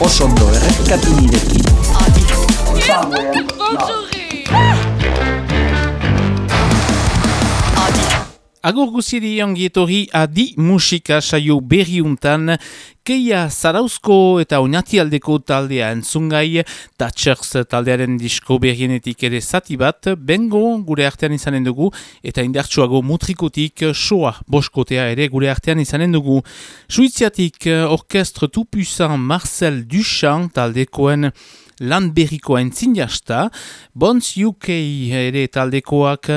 osondo errepikatu nirekin. Agur guziri ongietori adi musika saio berriuntan, keia zarauzko eta oinatialdeko taldea entzungai, Thatchers taldearen disko berrienetik ere zati bat, bengo gure artean izanen dugu, eta indartsuago mutrikotik soa boskotea ere gure artean izanen dugu. Suiziatik orkestre tupusan Marcel Duchamp taldekoen lan berrikoa entzin jasta, Bonds UK ere taldekoak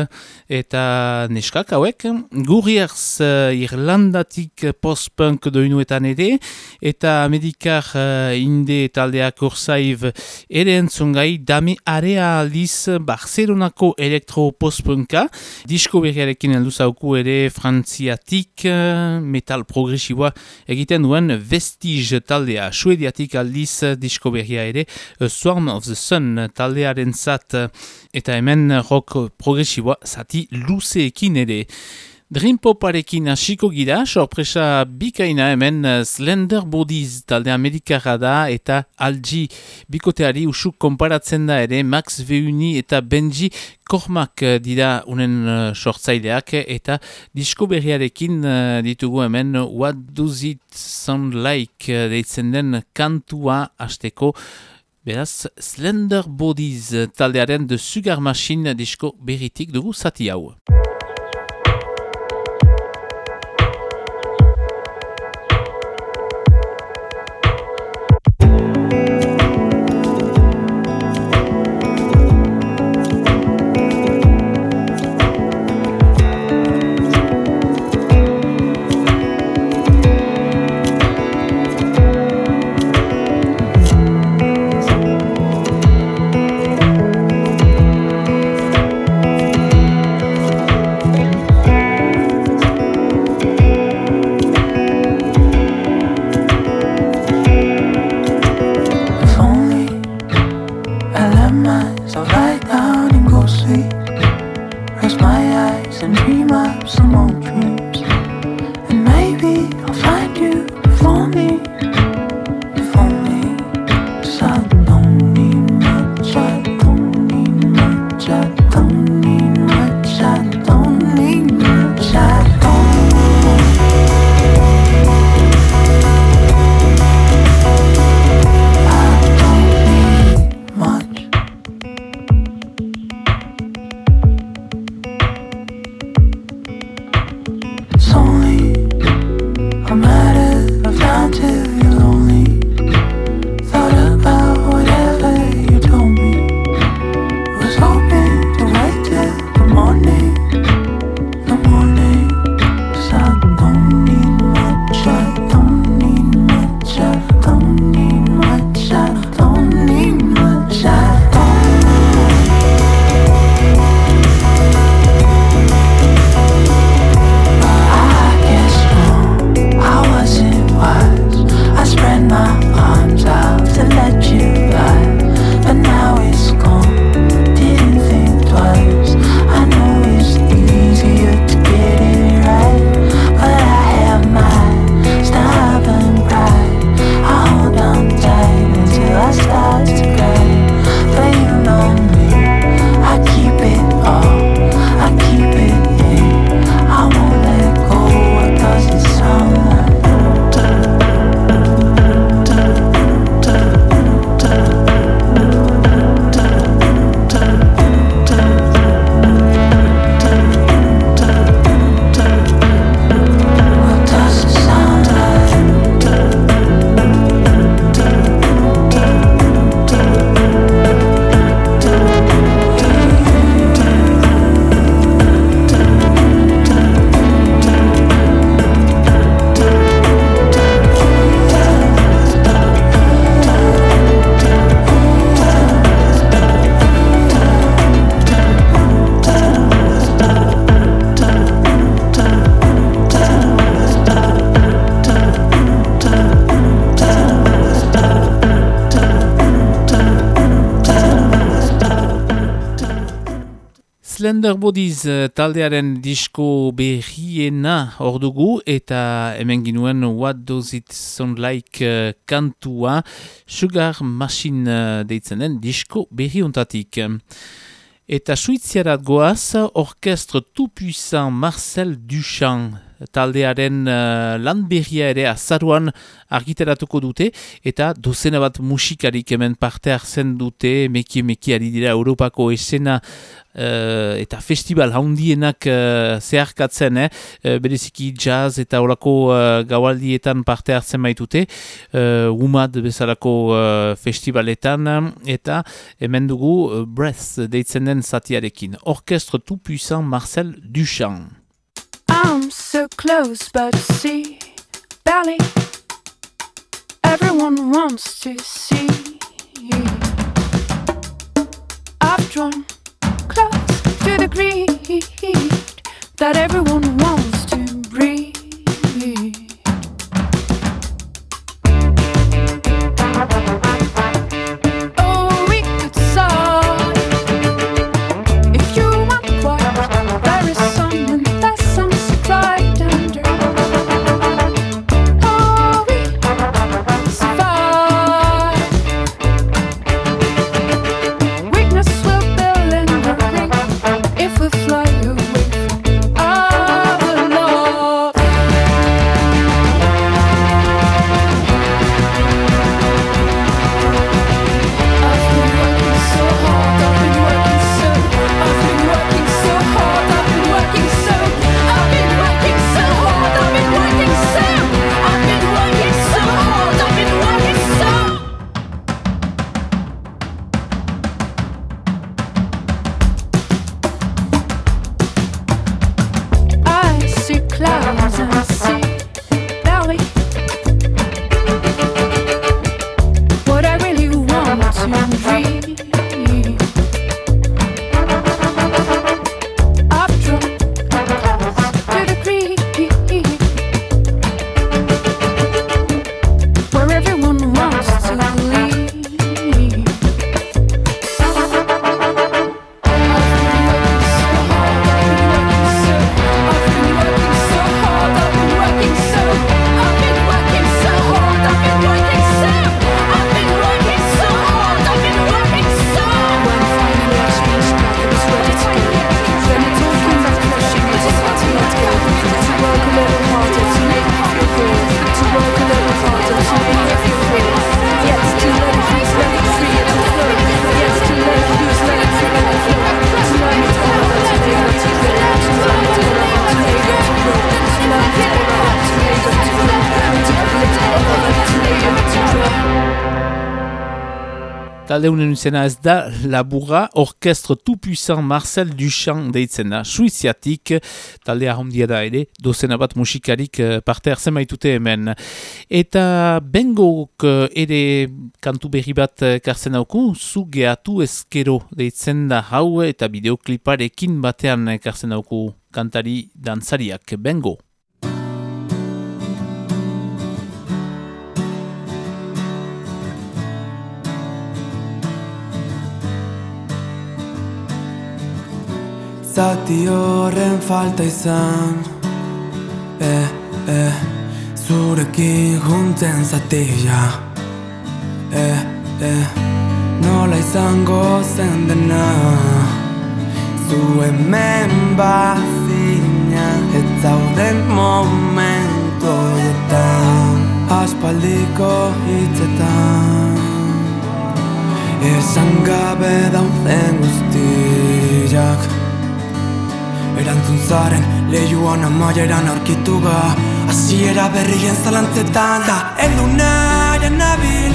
eta neskak hauek, gurriarz uh, Irlandatik post-punk doinuetan ere, eta medikar uh, inde taldeak urzaiv ere entzungai, dame area aldiz Barcelonako elektro post-punka, disko berriarekin alduzauku ere frantziatik uh, metal progresiboa egiten duen vestige taldea, suediatik aldiz disko berria ere, Swarm of the Sun taldearen zat eta hemen rock progresiboa zati luzeekin ere. Dream Poparekin hasiko gira, sorpresa bikaina hemen Slender Bodies talde amerikara da eta algi bikoteari usuk konparatzen da ere Max Veuni eta Benji Kormak dira unen sortzaileak eta disko berriarekin ditugu hemen What Does It Sound Like deitzen den kantua hasteko Beraz, Slender Bodies taldearen de Sugar Machine disko berritik dugu zati hau. Bodies eh, taldearen disko berriena ordugu eta hemen ginuen What Does It Sound Like uh, kantua Sugar Machine uh, deitzen den disko berriuntatik. Eta suiziarat goaz, orkestre tout puissant Marcel Duchamp taldearen uh, lan berria ere azaruan argiteratuko dute eta dozena bat musikarik hemen parte hartzen dute meki meki ari dira Europako esena uh, eta festival handienak uh, zeharkatzen, eh? uh, bereziki jazz eta olako uh, gaualdietan parte hartzen baitute, uh, umad bezalako uh, festivaletan eta hemen dugu uh, Breath deitzen den zatiarekin. Orkestre tout puissant Marcel Duchamp. So close, but see, barely. Everyone wants to see. I've drawn close to the greed that everyone wants to breathe. Talde unen izena ez da Laburra, orkestre tout puissant Marcel Duchamp deitzen da, suiziatik, talde ahondia da ere, dozena bat musikarik eh, parte hartzen baitute hemen. Eta bengok eh, ere kantu berri bat eh, kartzen hauku, zu geatu eskero deitzen da hau eta bideokliparekin batean kartzen hauku kantari dantzariak bengo. Zati horren falta izan. Eh, eh Zurekin juntzen zatia. Eh, eh Nola izango zen dena. Zu hemen bazina Ez zauden momento eta Aspaldiko hitzetan. Esan gabe dauden guztiak Erantzun zaren lehiuan amaieran aurkitu ga. Aziera berrien zalantzetan Da eldu nahi nabil.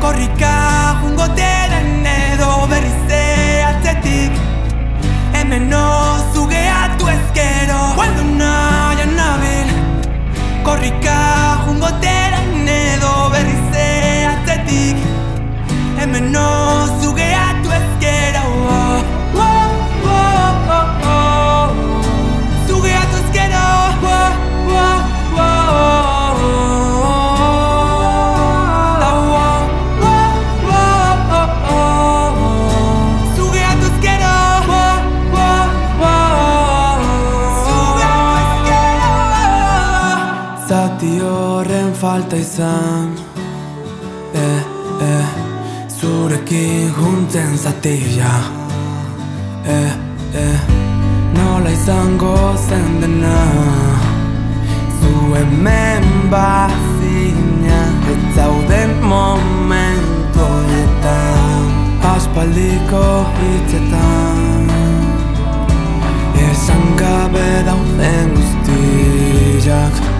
Korrika jungo deren edo berri zehatzetik Hemen ozu gehiatu ezkero Eldu nahi nabil. Korrika jungo deren edo berri zehatzetik Hemen ozu gehiatu ezkero Ekin juntzen zatia E, e Nola izango zen dena Zu hemen bazina Ez zauden momentuetan Aspaldiko hitzetan Esan gabe dauden guztiak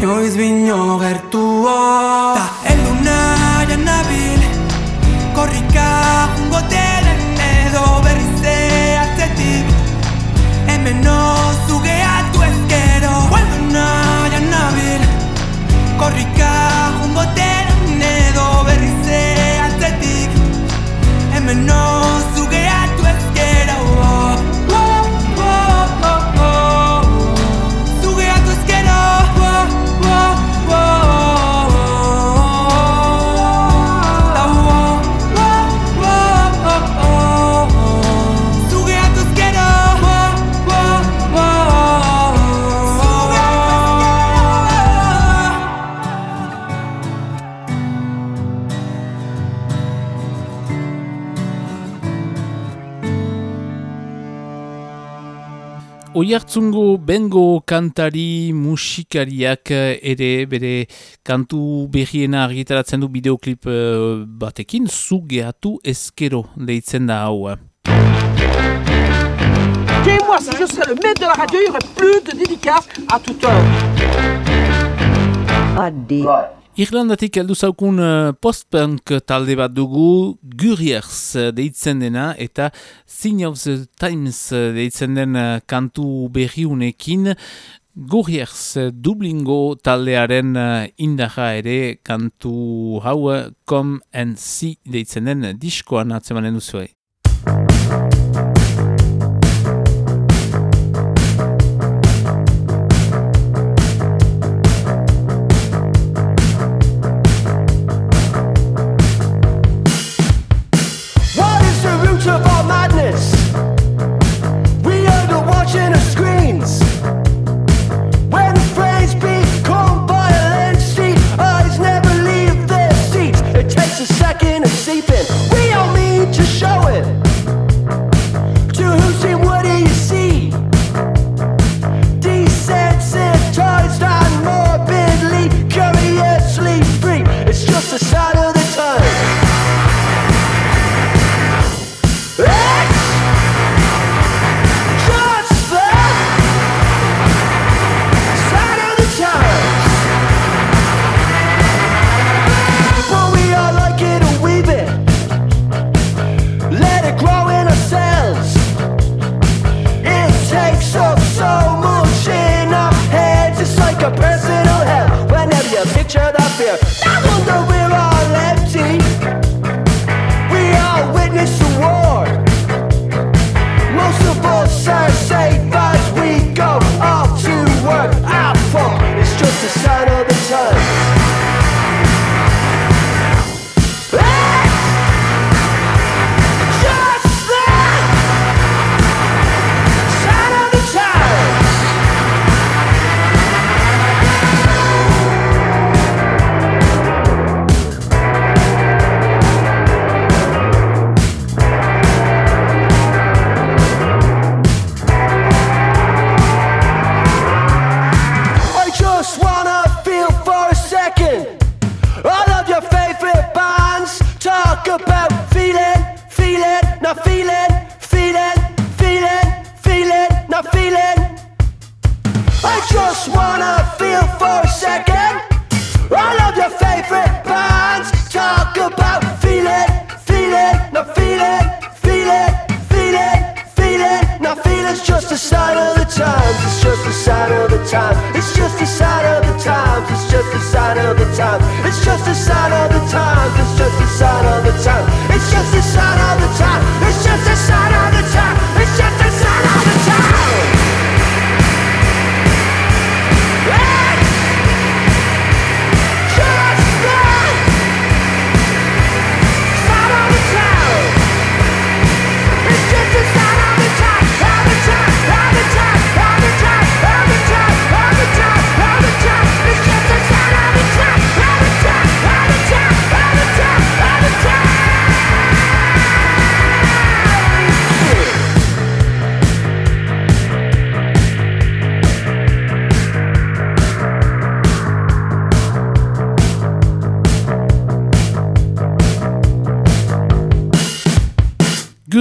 Noiz bino gertua Ta nabil nabil Korrika jungo delen edo berrize atzetik Hemen ozu gehatu ezkero Hueldu nahian nabil Korrika jungo delen edo berrize atzetik Hemen ozu oiartzungo bengo kantari musikariak ere bere kantu berriena argitaratzen du bideoklip uh, batekin zugeatu ezkero deitzen da hau. Et moi, si je serais le maître de la radio, il n'y aurait plus de dédicaces à toute heure. Ah, Adi. Irlandatik heldu zaukun eh, post-punk talde bat dugu Guriers eh, deitzen dena eta Sign of the Times eh, deitzen den kantu berriunekin Guriers Dublingo taldearen indaja ere kantu hau Come and See deitzen den diskoan atzemanen duzuei.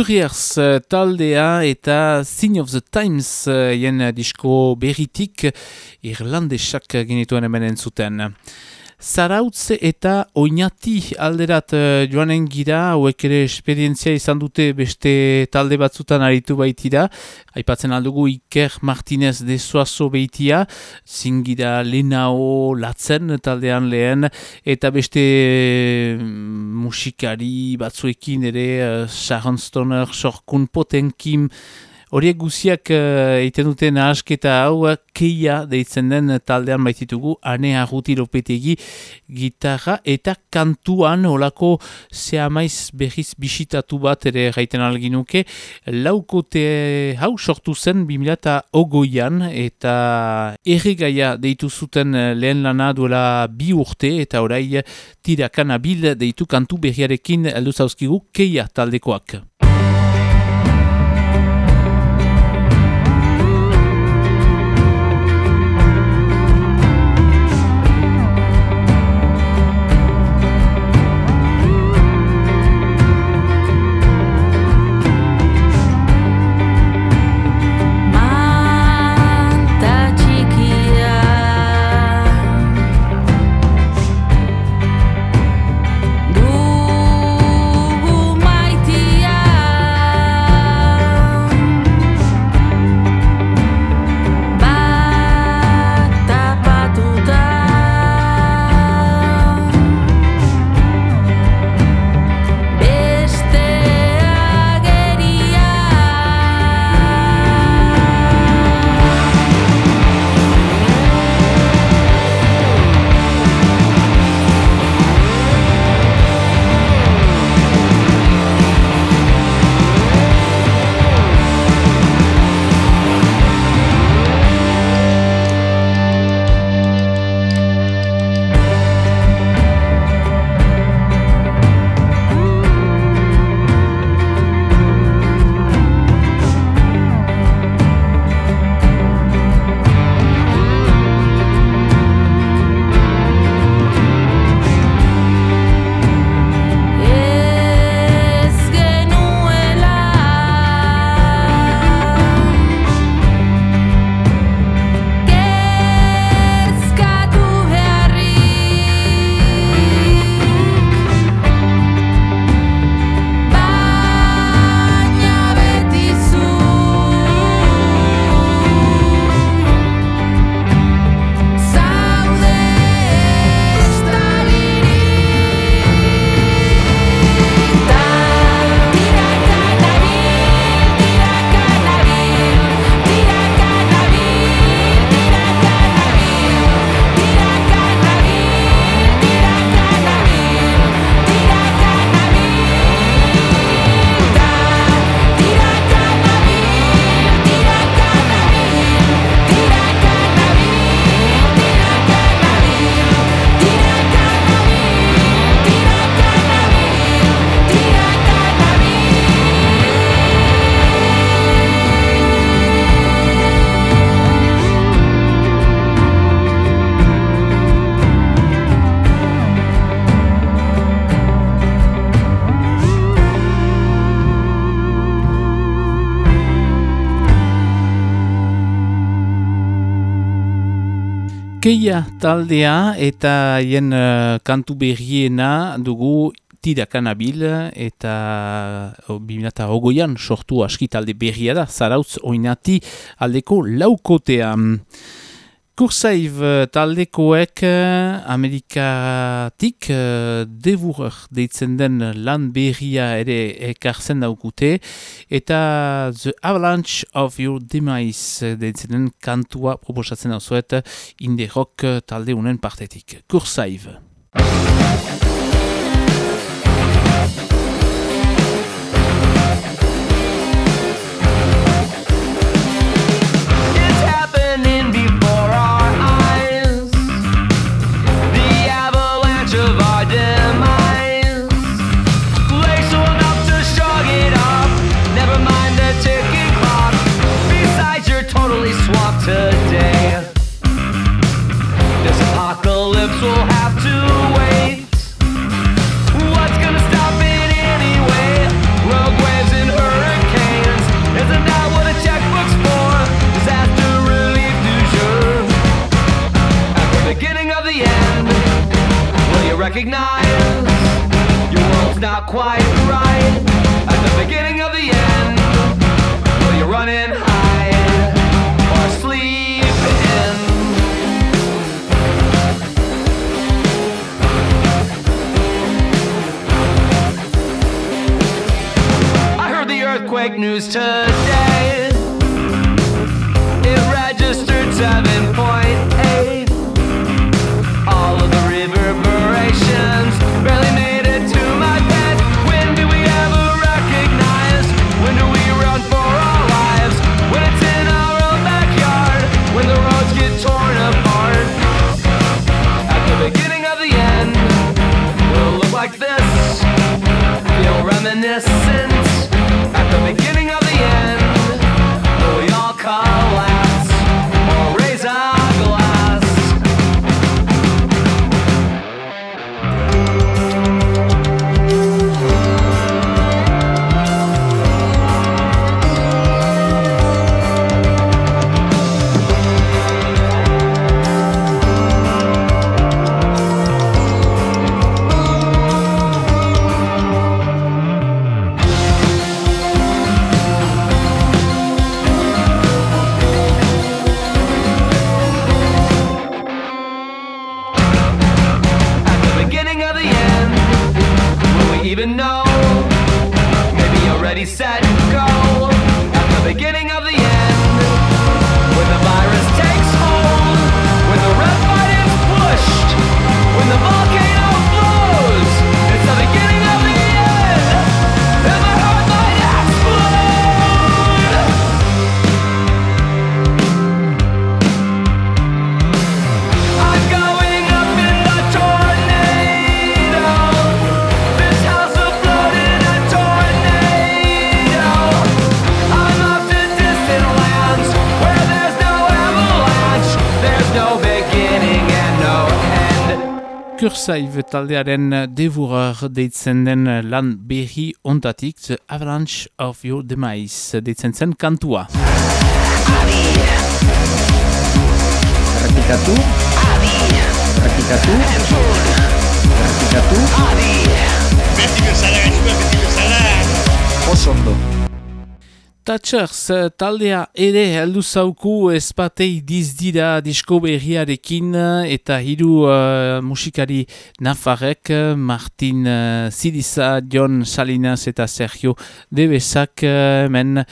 Guriers eh, taldea eta Sign of the Times jen disko berritik irlandesak genituen hemen entzuten. Zarautze eta oinati alderat uh, joanen gira, hauek ere esperientzia izan dute beste talde batzutan aritu baitira. Aipatzen aldugu Iker Martinez de Suazo beitia, zingira Lenao Latzen taldean lehen, eta beste mm, musikari batzuekin ere, uh, Sharon Stoner, Sorkun Potenkim, Horiek guziak uh, egiten dute nahasketa hau keia deitzen den taldean baititugu ane aguti lopetegi gitarra eta kantuan olako zehamaiz behiz bisitatu bat ere gaiten alginuke laukote hau sortu zen 2000 ogoian eta erregaia deitu zuten lehen lana duela bi urte eta orai tirakanabil deitu kantu behiarekin alduzauzkigu keia taldekoak. Keia taldea eta hien uh, kantu berriena dugu tirakanabil eta oh, bimilata ogoian sortu aski talde berria da, zarautz oinati aldeko laukotea. Kursaiv eh, taldekoek eh, Amerikatik uh, devurur deitzen den lan berria ere ekartzen daukute eta The Avalanche of Your Demise deitzen den kantua proposatzen dauzuet indie rock talde unen partetik. Kursaiv. Kursaiv taldearen devorar deitzen den lan berri ondatik The Avalanche of Your Demise deitzen zen kantua. Errepikatu. Errepikatu. Errepikatu. Beti bezala, beti bezala. Oso ondo. Tatxers taldea ere heldu zauku espatei dizdira disko berriarekin eta hiru uh, musikari nafarek Martin uh, Ziriza, John Salinas eta Sergio Debesak uh, men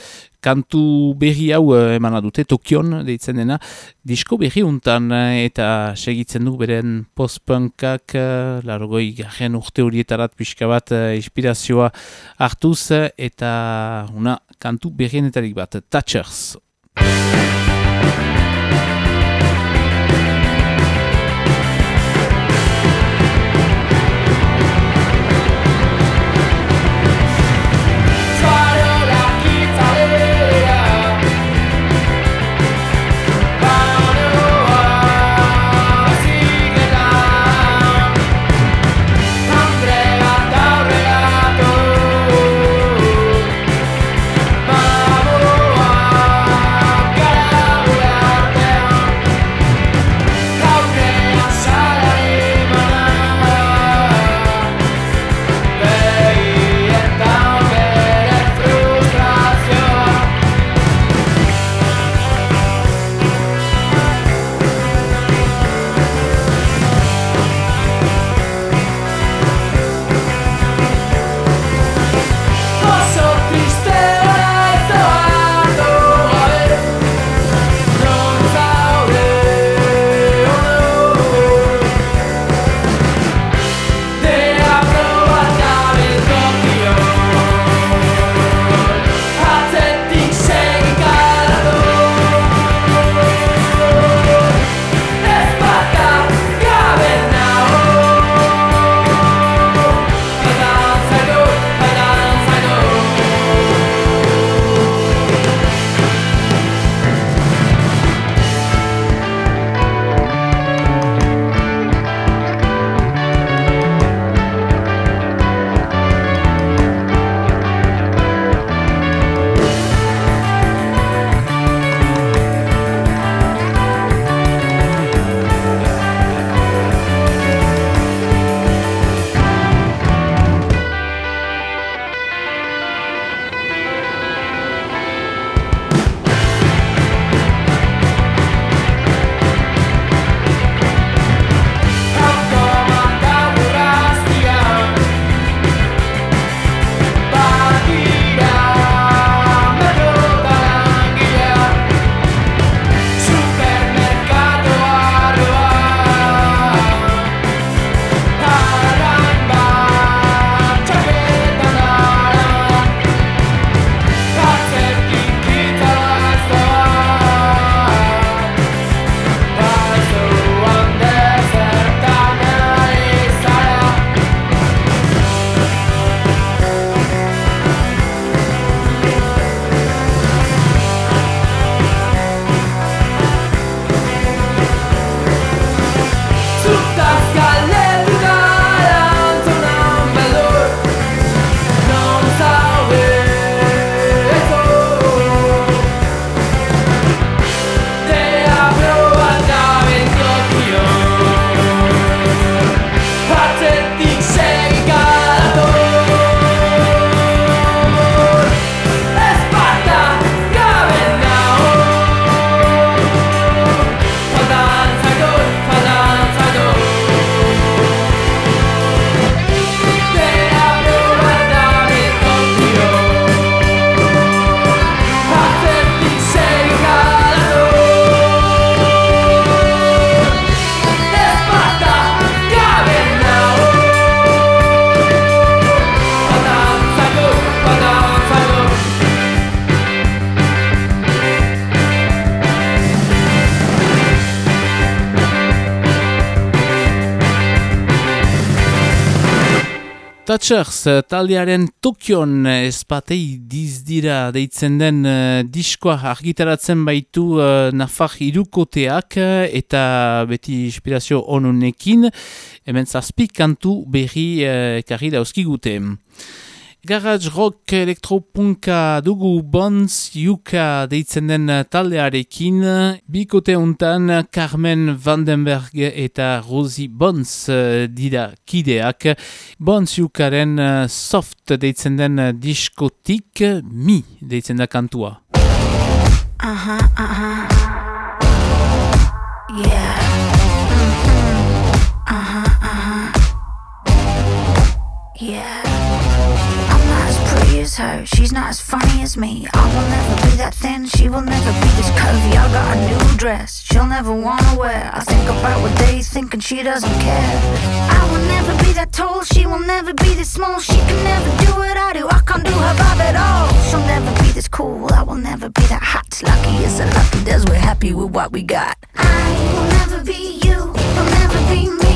kantu berri hau uh, emana dute Tokion deitzen dena disko berri untan uh, eta segitzen du beren postpunkak uh, largoi garen urte horietarat pixka bat inspirazioa hartuz eta una kantu berrienetarik bat, Touchers. Tatxers, taldearen Tokion espatei dizdira deitzen den uh, diskoa argitaratzen baitu uh, Nafar irukoteak eta beti inspirazio onunekin, hemen zazpik kantu berri uh, ekarri dauzkigute. Garage rock elektropunka dugu Bonds Yuka deitzen den taldearekin. Bikote untan Carmen Vandenberg eta Rosie Bonds eh, dira kideak. Bonds Yukaren eh, soft deitzen den diskotik mi deitzen da kantua. Aha, aha. Yeah. Mm-hmm. Aha, aha. Yeah. Is her. She's not as funny as me. I will never be that thin. She will never be this curvy. I got a new dress. She'll never wanna wear. I think about what they think and she doesn't care. I will never be that tall. She will never be this small. She can never do what I do. I can't do her vibe at all. She'll never be this cool. I will never be that hot. Lucky is a lucky does. We're happy with what we got. I will never be you. You'll never be me.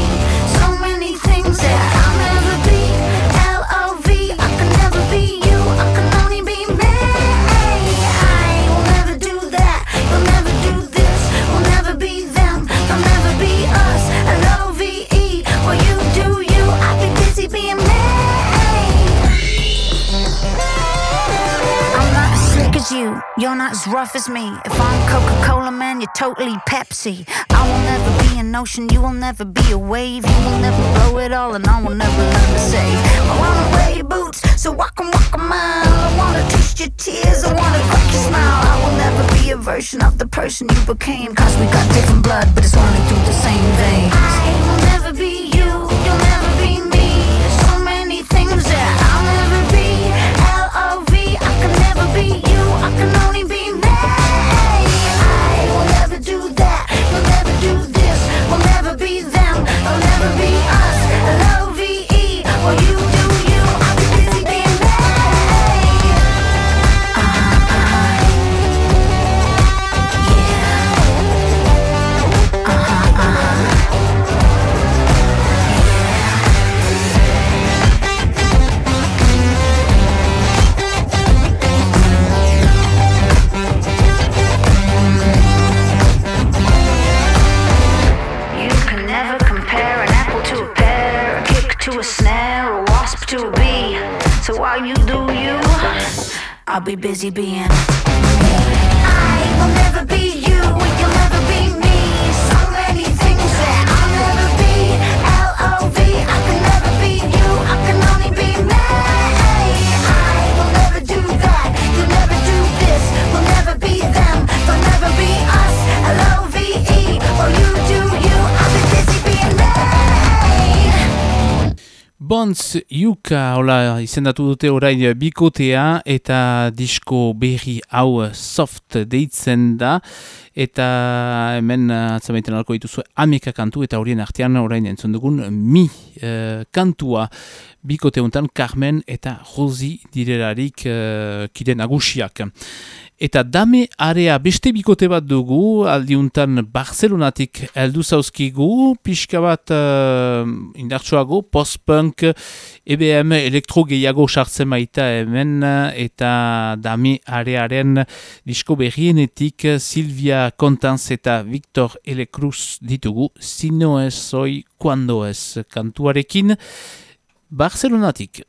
So many things that I'll you. You're not as rough as me. If I'm Coca-Cola, man, you're totally Pepsi. I will never be an ocean. You will never be a wave. You will never blow it all, and I will never learn to save. Oh, I wanna wear your boots, so I can walk a mile. I wanna taste your tears. I wanna crack your smile. I will never be a version of the person you became. Cause we got different blood, but it's running through the same veins. Busy being. Hola izendatu dute orain bikotea eta disko berri hau soft deitzen da eta hemen atzamaiten alko dituzu ameka kantu eta horien artean orain entzun dugun mi eh, kantua bikote hontan Carmen eta Rosi direlarik uh, kide nagusiak. Eta dame area beste bikote bat dugu, aldiuntan Barcelonatik heldu zauzkigu, pixka bat uh, indartsuago, post-punk, EBM elektro gehiago sartzen baita hemen, eta dame arearen disko berrienetik Silvia Contanz eta Victor L. Cruz ditugu, sino ez soy cuando ez kantuarekin, Barcelonatik.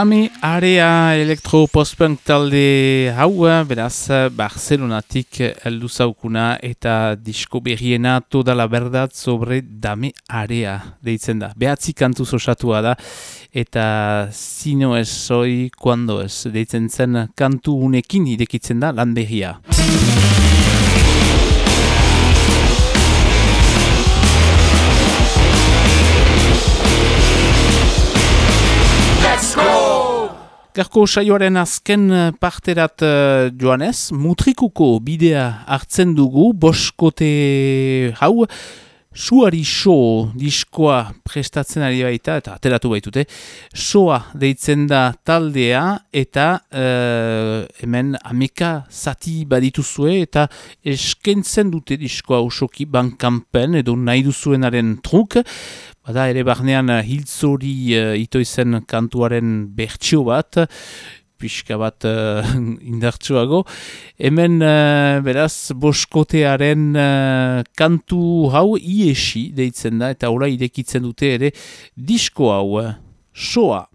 Dame area elektro-postpunk talde hau, beraz, Barcelonatik heldu zaukuna eta disko berriena toda la verdad sobre Dame area deitzen da. Behatzi kantu osatua da eta zino ez soi kuando ez deitzen zen kantu unekin idekitzen da lan berria. Garko saioaren azken eh, parterat uh, joanez, mutrikuko bidea hartzen dugu, boskote hau, suari so diskoa prestatzen ari baita, eta ateratu baitute, soa deitzen da taldea, eta uh, hemen ameka zati badituzue, eta eskentzen dute diskoa usoki bankampen, edo nahi duzuenaren truk, Bada ere barnean eh, hiltzori uh, ito izen kantuaren bertsio bat, pixka bat uh, indartsuago. Hemen beraz boskotearen kantu hau iesi deitzen da eta ora idekitzen dute ere disko hau, soa.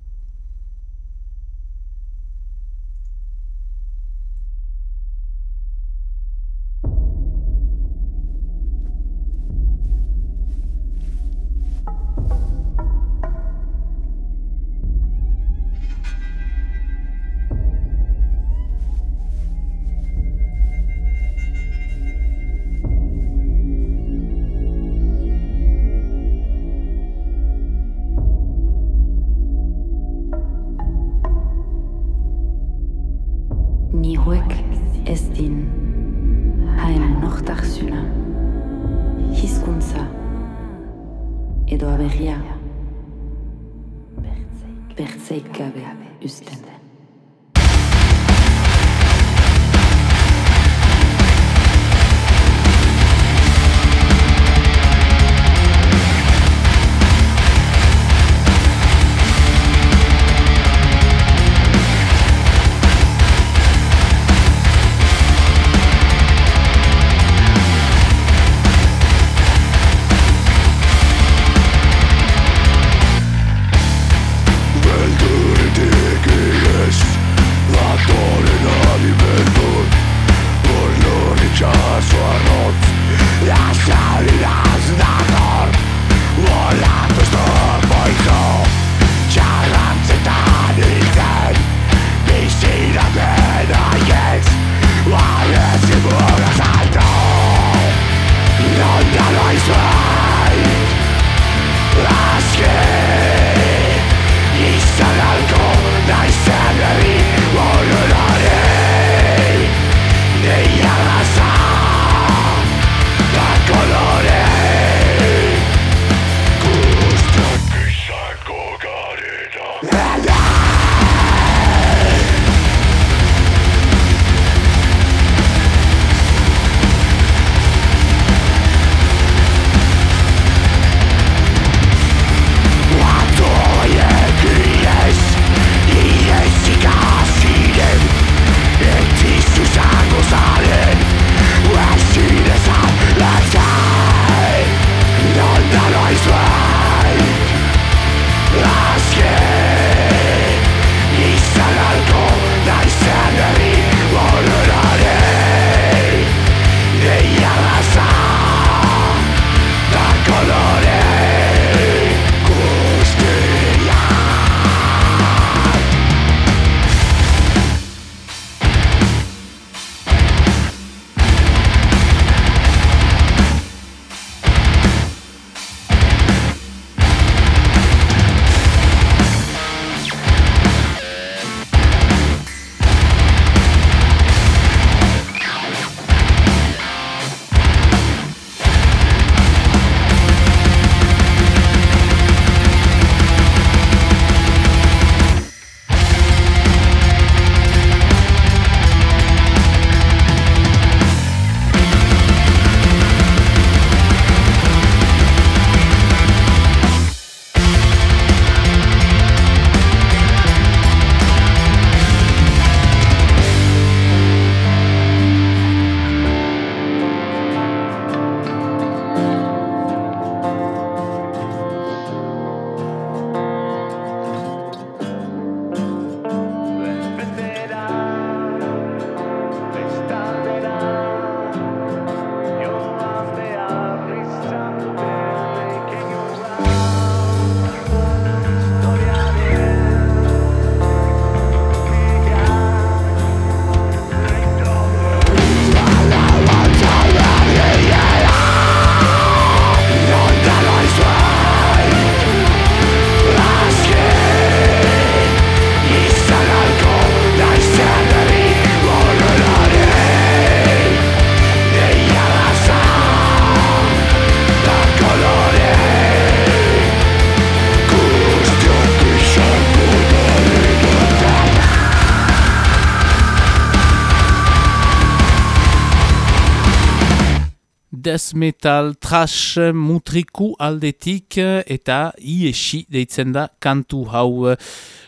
Death metal, trash, mutriku aldetik eta iesi deitzen da kantu hau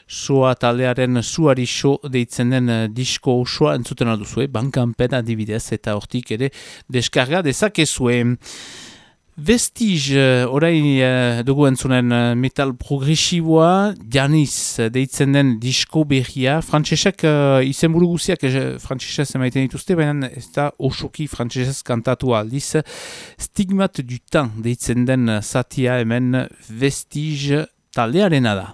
soa taldearen suari so deitzen den disko osoa entzuten alduzue, bankanpen adibidez eta hortik ere deskarga dezakezue. Vestige, orain uh, dugu entzunen uh, metal progresiboa, Janis deitzen den disko berria. Frantxesak, uh, izen buru guziak uh, frantxesez emaiten dituzte, baina ez da osoki frantxesez kantatu aldiz. Stigmat du temps deitzen den satia hemen Vestige taldearena da.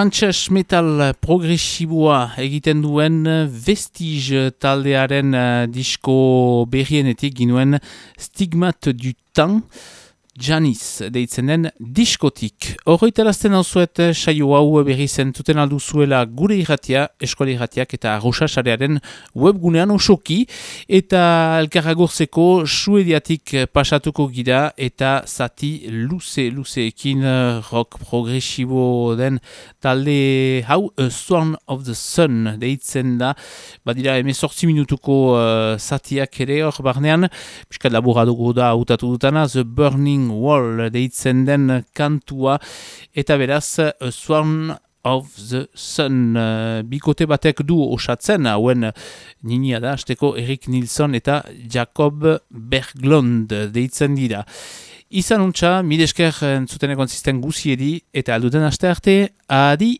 Frantses metal progresiboa egiten duen Vestige taldearen uh, disko berrienetik ginuen Stigmat du Temps, Janis deitzen den diskotik. Horroitarazten hau zuet saio hau berri zentzuten aldu zuela gure irratia, eskola irratiak eta arrosasarearen webgunean osoki. Eta elkarragortzeko suediatik pasatuko gira eta zati luze luzeekin rock progresibo den talde hau A Swarm of the Sun deitzen da. Badira eme sortzi minutuko uh, zatiak ere hor barnean. Piskat laboradugu da hautatu dutana The Burning Wall deitzen den kantua eta beraz A Swarm of the Sun uh, bikote batek du osatzen hauen ninia da azteko Erik Nilsson eta Jacob Berglund deitzen dira Izan untxa, midesker entzuten egon zisten guziedi eta alduten aste arte, adi!